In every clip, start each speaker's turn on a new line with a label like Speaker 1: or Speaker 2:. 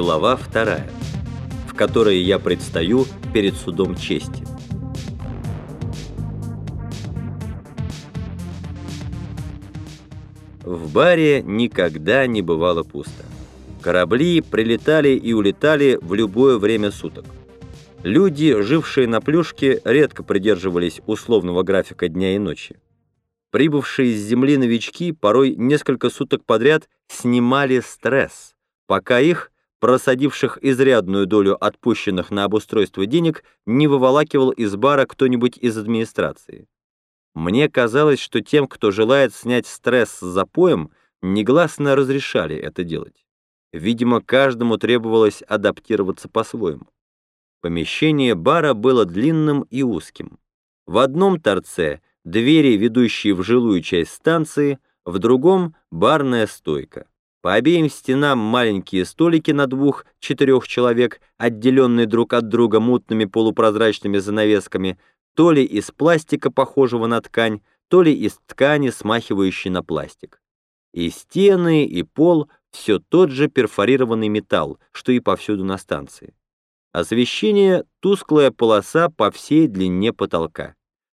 Speaker 1: Глава вторая, в которой я предстаю перед судом чести. В баре никогда не бывало пусто. Корабли прилетали и улетали в любое время суток. Люди, жившие на плюшке, редко придерживались условного графика дня и ночи. Прибывшие с земли новички порой несколько суток подряд снимали стресс, пока их, просадивших изрядную долю отпущенных на обустройство денег, не выволакивал из бара кто-нибудь из администрации. Мне казалось, что тем, кто желает снять стресс с запоем, негласно разрешали это делать. Видимо, каждому требовалось адаптироваться по-своему. Помещение бара было длинным и узким. В одном торце двери, ведущие в жилую часть станции, в другом — барная стойка. По обеим стенам маленькие столики на двух-четырех человек, отделенные друг от друга мутными полупрозрачными занавесками, то ли из пластика, похожего на ткань, то ли из ткани, смахивающей на пластик. И стены, и пол — все тот же перфорированный металл, что и повсюду на станции. Освещение — тусклая полоса по всей длине потолка.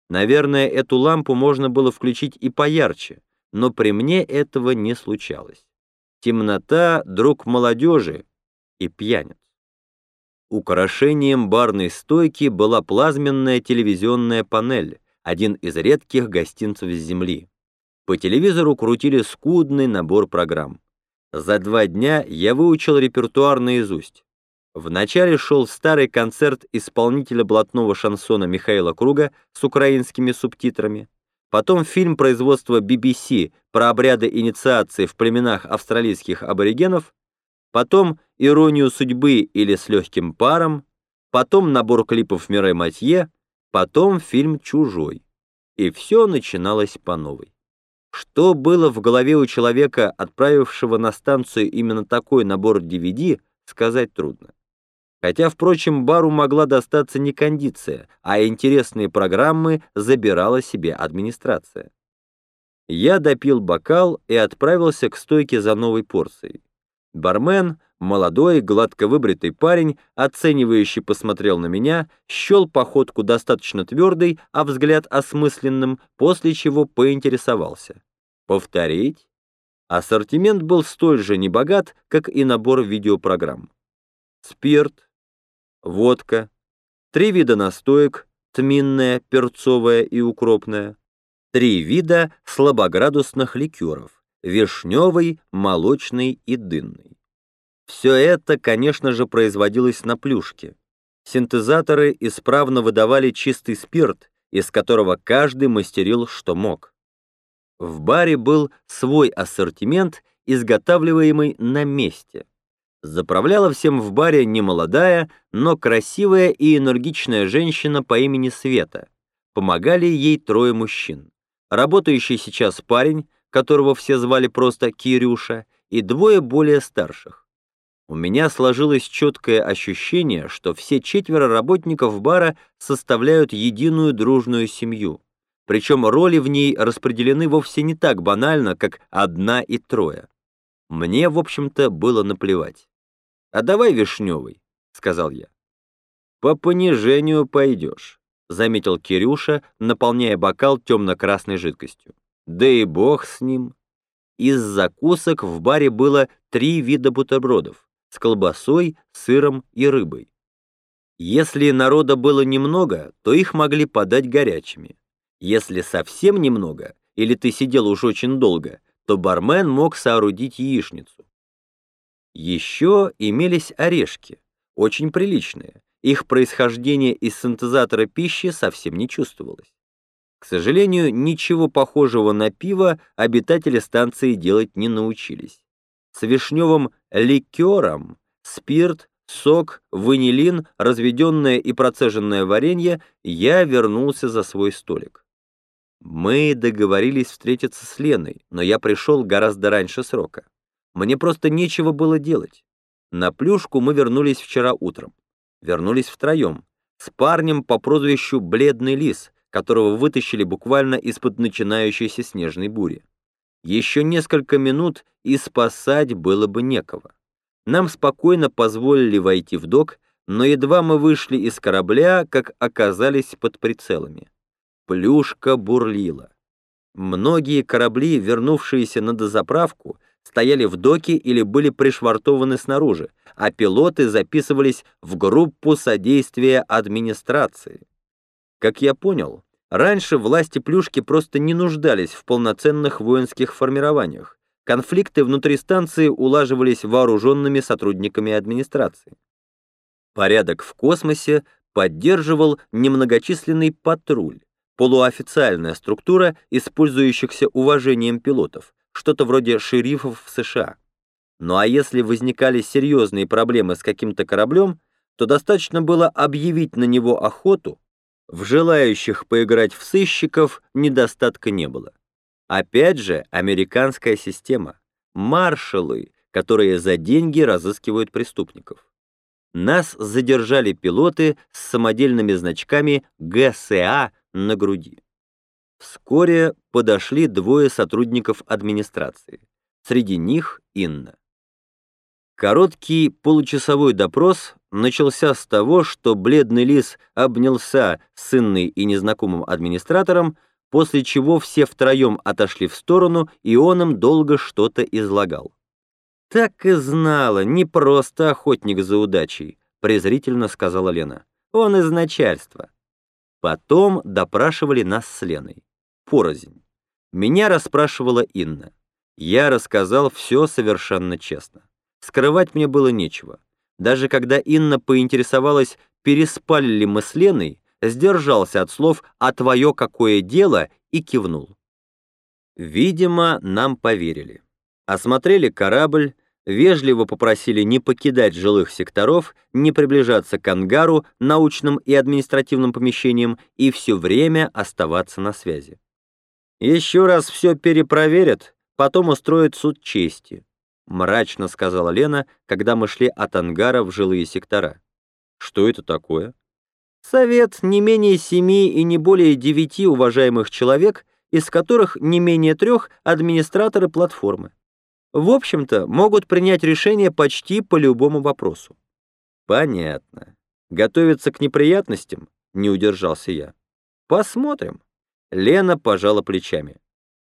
Speaker 1: Наверное, эту лампу можно было включить и поярче, но при мне этого не случалось. Темнота — друг молодежи и пьяниц. Украшением барной стойки была плазменная телевизионная панель, один из редких гостинцев с Земли. По телевизору крутили скудный набор программ. За два дня я выучил репертуар наизусть. Вначале шел старый концерт исполнителя блатного шансона Михаила Круга с украинскими субтитрами, потом фильм производства BBC про обряды инициации в племенах австралийских аборигенов, потом «Иронию судьбы» или «С легким паром», потом набор клипов Мире Матье, потом фильм «Чужой». И все начиналось по новой. Что было в голове у человека, отправившего на станцию именно такой набор DVD, сказать трудно. Хотя, впрочем, бару могла достаться не кондиция, а интересные программы забирала себе администрация. Я допил бокал и отправился к стойке за новой порцией. Бармен, молодой, гладко выбритый парень, оценивающий посмотрел на меня, счел походку достаточно твердой, а взгляд осмысленным, после чего поинтересовался. Повторить? Ассортимент был столь же небогат, как и набор видеопрограмм. Спирт, водка, три вида настоек, тминная, перцовая и укропная, три вида слабоградусных ликеров, вишневый, молочный и дынный. Все это, конечно же, производилось на плюшке. Синтезаторы исправно выдавали чистый спирт, из которого каждый мастерил что мог. В баре был свой ассортимент, изготавливаемый на месте. Заправляла всем в баре немолодая, но красивая и энергичная женщина по имени Света. Помогали ей трое мужчин. Работающий сейчас парень, которого все звали просто Кирюша, и двое более старших. У меня сложилось четкое ощущение, что все четверо работников бара составляют единую дружную семью. Причем роли в ней распределены вовсе не так банально, как одна и трое. Мне, в общем-то, было наплевать. «А давай вишневый», — сказал я. «По понижению пойдешь», — заметил Кирюша, наполняя бокал темно-красной жидкостью. «Да и бог с ним». Из закусок в баре было три вида бутербродов с колбасой, сыром и рыбой. Если народа было немного, то их могли подать горячими. Если совсем немного, или ты сидел уж очень долго, то бармен мог соорудить яичницу. Еще имелись орешки, очень приличные. Их происхождение из синтезатора пищи совсем не чувствовалось. К сожалению, ничего похожего на пиво обитатели станции делать не научились. С вишневым ликером спирт, сок, ванилин, разведенное и процеженное варенье я вернулся за свой столик. Мы договорились встретиться с Леной, но я пришел гораздо раньше срока. Мне просто нечего было делать. На плюшку мы вернулись вчера утром. Вернулись втроем. С парнем по прозвищу «Бледный лис», которого вытащили буквально из-под начинающейся снежной бури. Еще несколько минут и спасать было бы некого. Нам спокойно позволили войти в док, но едва мы вышли из корабля, как оказались под прицелами. Плюшка бурлила. Многие корабли, вернувшиеся на дозаправку, стояли в доке или были пришвартованы снаружи, а пилоты записывались в группу содействия администрации. Как я понял, раньше власти Плюшки просто не нуждались в полноценных воинских формированиях. Конфликты внутри станции улаживались вооруженными сотрудниками администрации. Порядок в космосе поддерживал немногочисленный патруль, полуофициальная структура использующихся уважением пилотов, что-то вроде шерифов в США. Ну а если возникали серьезные проблемы с каким-то кораблем, то достаточно было объявить на него охоту, в желающих поиграть в сыщиков недостатка не было. Опять же, американская система. Маршалы, которые за деньги разыскивают преступников. Нас задержали пилоты с самодельными значками ГСА на груди. Вскоре подошли двое сотрудников администрации. Среди них Инна. Короткий получасовой допрос начался с того, что бледный лис обнялся с Инной и незнакомым администратором, после чего все втроем отошли в сторону, и он им долго что-то излагал. «Так и знала, не просто охотник за удачей», — презрительно сказала Лена. «Он из начальства». Потом допрашивали нас с Леной. Порознь. Меня расспрашивала Инна. Я рассказал все совершенно честно. Скрывать мне было нечего. Даже когда Инна поинтересовалась, переспали ли мы с Леной, сдержался от слов «а твое какое дело» и кивнул. Видимо, нам поверили. Осмотрели корабль, вежливо попросили не покидать жилых секторов, не приближаться к ангару, научным и административным помещениям и все время оставаться на связи. «Еще раз все перепроверят, потом устроят суд чести», мрачно сказала Лена, когда мы шли от ангара в жилые сектора. «Что это такое?» Совет не менее семи и не более девяти уважаемых человек, из которых не менее трех администраторы платформы. В общем-то, могут принять решение почти по любому вопросу. Понятно. Готовиться к неприятностям? Не удержался я. Посмотрим. Лена пожала плечами.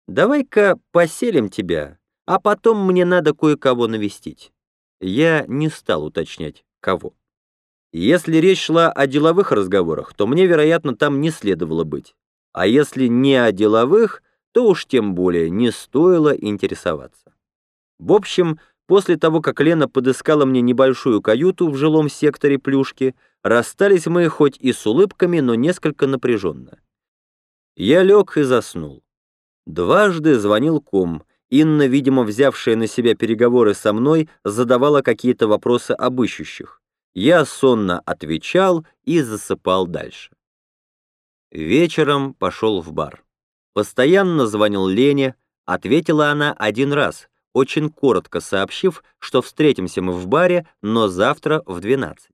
Speaker 1: Давай-ка поселим тебя, а потом мне надо кое-кого навестить. Я не стал уточнять, кого. Если речь шла о деловых разговорах, то мне, вероятно, там не следовало быть. А если не о деловых, то уж тем более не стоило интересоваться. В общем, после того, как Лена подыскала мне небольшую каюту в жилом секторе Плюшки, расстались мы хоть и с улыбками, но несколько напряженно. Я лег и заснул. Дважды звонил ком. Инна, видимо, взявшая на себя переговоры со мной, задавала какие-то вопросы об ищущих. Я сонно отвечал и засыпал дальше. Вечером пошел в бар. Постоянно звонил Лене, ответила она один раз, очень коротко сообщив, что встретимся мы в баре, но завтра в 12.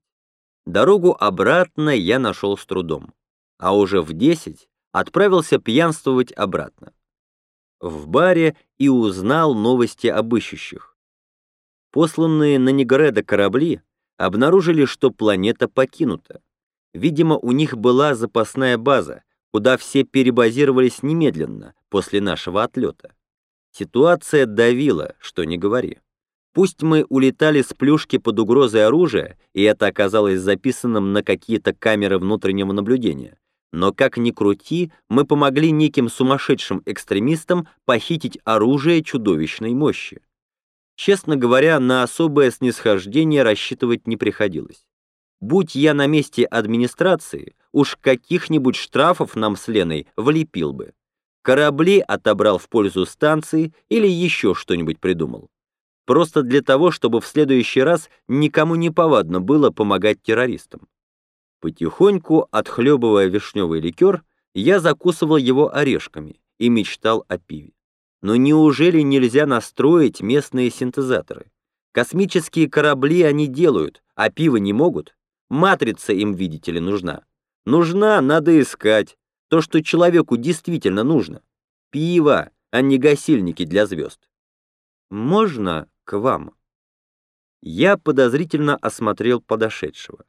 Speaker 1: Дорогу обратно я нашел с трудом, а уже в 10 отправился пьянствовать обратно. В баре и узнал новости об ищущих. Посланные на Негреда корабли обнаружили, что планета покинута. Видимо, у них была запасная база, куда все перебазировались немедленно после нашего отлета. Ситуация давила, что не говори. Пусть мы улетали с плюшки под угрозой оружия, и это оказалось записанным на какие-то камеры внутреннего наблюдения, но как ни крути, мы помогли неким сумасшедшим экстремистам похитить оружие чудовищной мощи. Честно говоря, на особое снисхождение рассчитывать не приходилось. Будь я на месте администрации, уж каких-нибудь штрафов нам с Леной влепил бы. Корабли отобрал в пользу станции или еще что-нибудь придумал. Просто для того, чтобы в следующий раз никому не повадно было помогать террористам. Потихоньку, отхлебывая вишневый ликер, я закусывал его орешками и мечтал о пиве. Но неужели нельзя настроить местные синтезаторы? Космические корабли они делают, а пиво не могут. Матрица им, видите ли, нужна. Нужна, надо искать. То, что человеку действительно нужно. Пиво, а не гасильники для звезд. Можно к вам? Я подозрительно осмотрел подошедшего.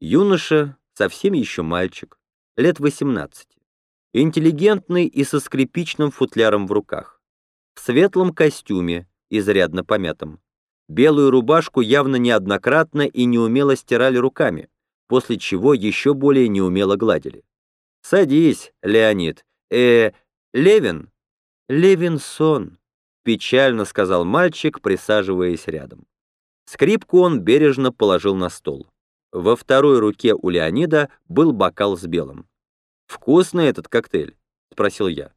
Speaker 1: Юноша, совсем еще мальчик, лет 18. Интеллигентный и со скрипичным футляром в руках. В светлом костюме, изрядно помятом. Белую рубашку явно неоднократно и неумело стирали руками, после чего еще более неумело гладили. «Садись, Леонид. Э, Левин?» «Левинсон», — печально сказал мальчик, присаживаясь рядом. Скрипку он бережно положил на стол. Во второй руке у Леонида был бокал с белым. «Вкусный этот коктейль?» — спросил я.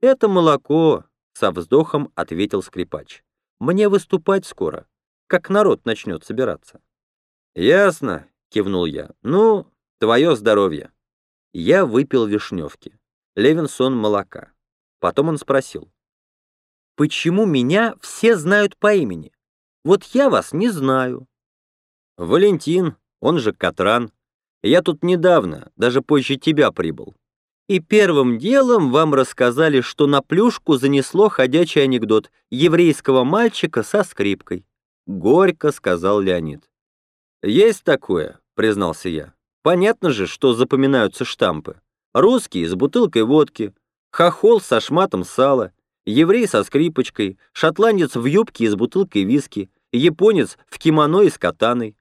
Speaker 1: «Это молоко», — со вздохом ответил скрипач. «Мне выступать скоро, как народ начнет собираться». «Ясно», — кивнул я. «Ну, твое здоровье». Я выпил вишневки. Левинсон молока. Потом он спросил. «Почему меня все знают по имени? Вот я вас не знаю». «Валентин, он же Катран. Я тут недавно, даже позже тебя прибыл. И первым делом вам рассказали, что на плюшку занесло ходячий анекдот еврейского мальчика со скрипкой. Горько сказал Леонид. Есть такое, признался я. Понятно же, что запоминаются штампы. Русский с бутылкой водки, хохол со шматом сала, еврей со скрипочкой, шотландец в юбке и с бутылкой виски, японец в кимоно и с катаной.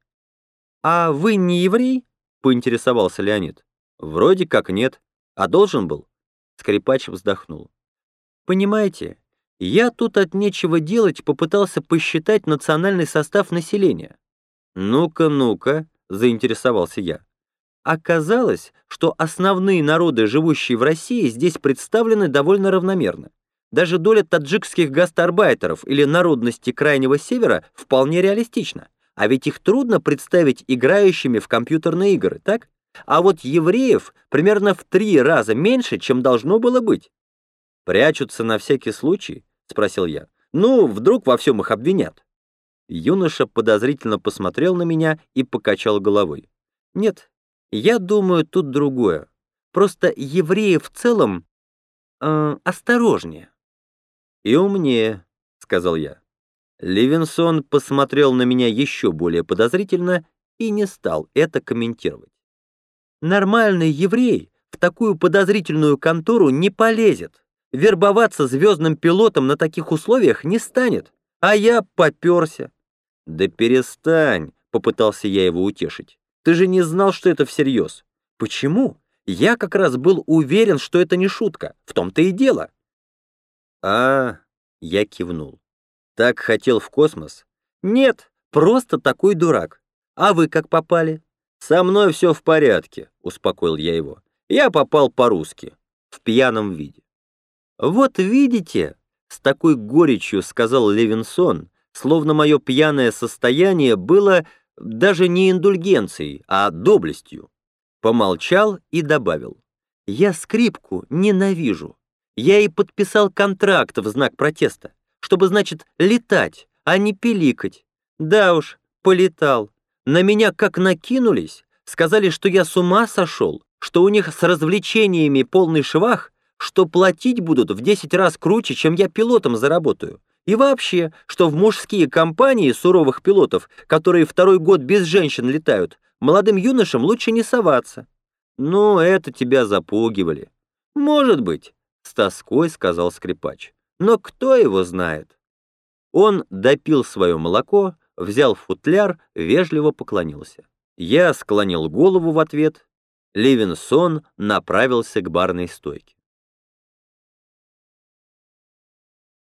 Speaker 1: «А вы не еврей?» — поинтересовался Леонид. «Вроде как нет. А должен был?» Скрипач вздохнул. «Понимаете, я тут от нечего делать попытался посчитать национальный состав населения». «Ну-ка, ну-ка», — заинтересовался я. Оказалось, что основные народы, живущие в России, здесь представлены довольно равномерно. Даже доля таджикских гастарбайтеров или народности Крайнего Севера вполне реалистична. А ведь их трудно представить играющими в компьютерные игры, так? А вот евреев примерно в три раза меньше, чем должно было быть. «Прячутся на всякий случай?» — спросил я. «Ну, вдруг во всем их обвинят?» Юноша подозрительно посмотрел на меня и покачал головой. «Нет, я думаю, тут другое. Просто евреи в целом э, осторожнее. И умнее, сказал я. Ливенсон посмотрел на меня еще более подозрительно и не стал это комментировать. Нормальный еврей в такую подозрительную контору не полезет. Вербоваться звездным пилотом на таких условиях не станет. А я поперся. Да перестань, попытался я его утешить. Ты же не знал, что это всерьез. Почему? Я как раз был уверен, что это не шутка. В том-то и дело. А, я кивнул. Так хотел в космос? Нет, просто такой дурак. А вы как попали? Со мной все в порядке, успокоил я его. Я попал по-русски, в пьяном виде. Вот видите, с такой горечью сказал Левинсон, словно мое пьяное состояние было даже не индульгенцией, а доблестью. Помолчал и добавил. «Я скрипку ненавижу. Я и подписал контракт в знак протеста, чтобы, значит, летать, а не пиликать. Да уж, полетал. На меня как накинулись, сказали, что я с ума сошел, что у них с развлечениями полный швах, что платить будут в 10 раз круче, чем я пилотом заработаю. И вообще, что в мужские компании суровых пилотов, которые второй год без женщин летают, молодым юношам лучше не соваться. Ну, это тебя запугивали. Может быть, с тоской сказал скрипач. Но кто его знает? Он допил свое молоко, взял футляр, вежливо поклонился. Я склонил голову в ответ. Левинсон направился к барной стойке.